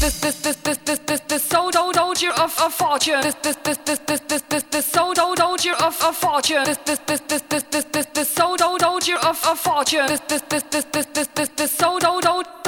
this this this this this this this so so soldier of a fortune this this this this this this this this so so soldier of a fortune this this this this this this this this so so soldier of a fortune this this this this this this this this so so soldier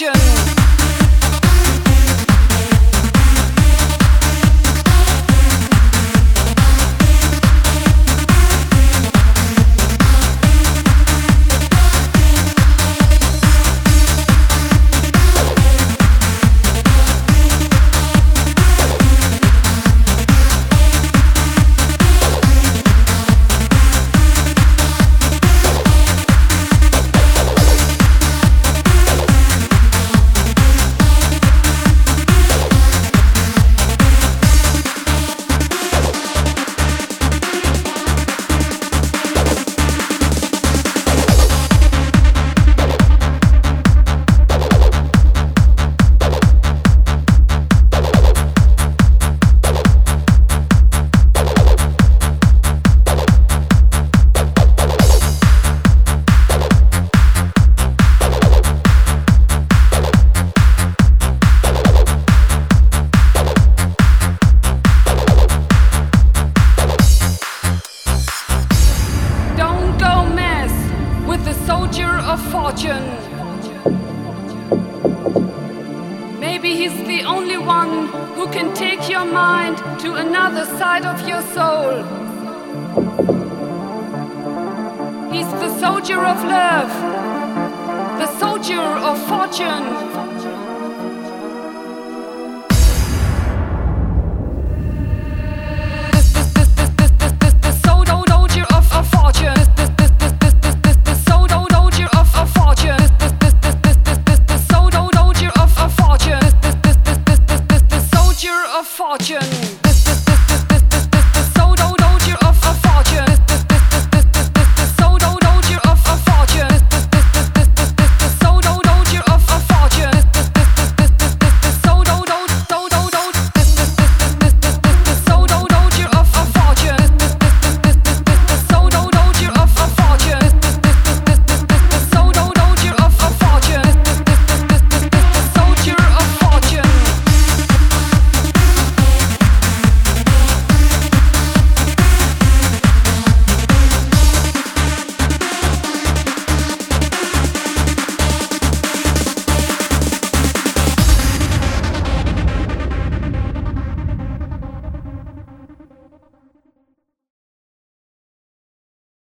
fortune. of fortune. Maybe he's the only one who can take your mind to another side of your soul. He's the soldier of love, the soldier of fortune.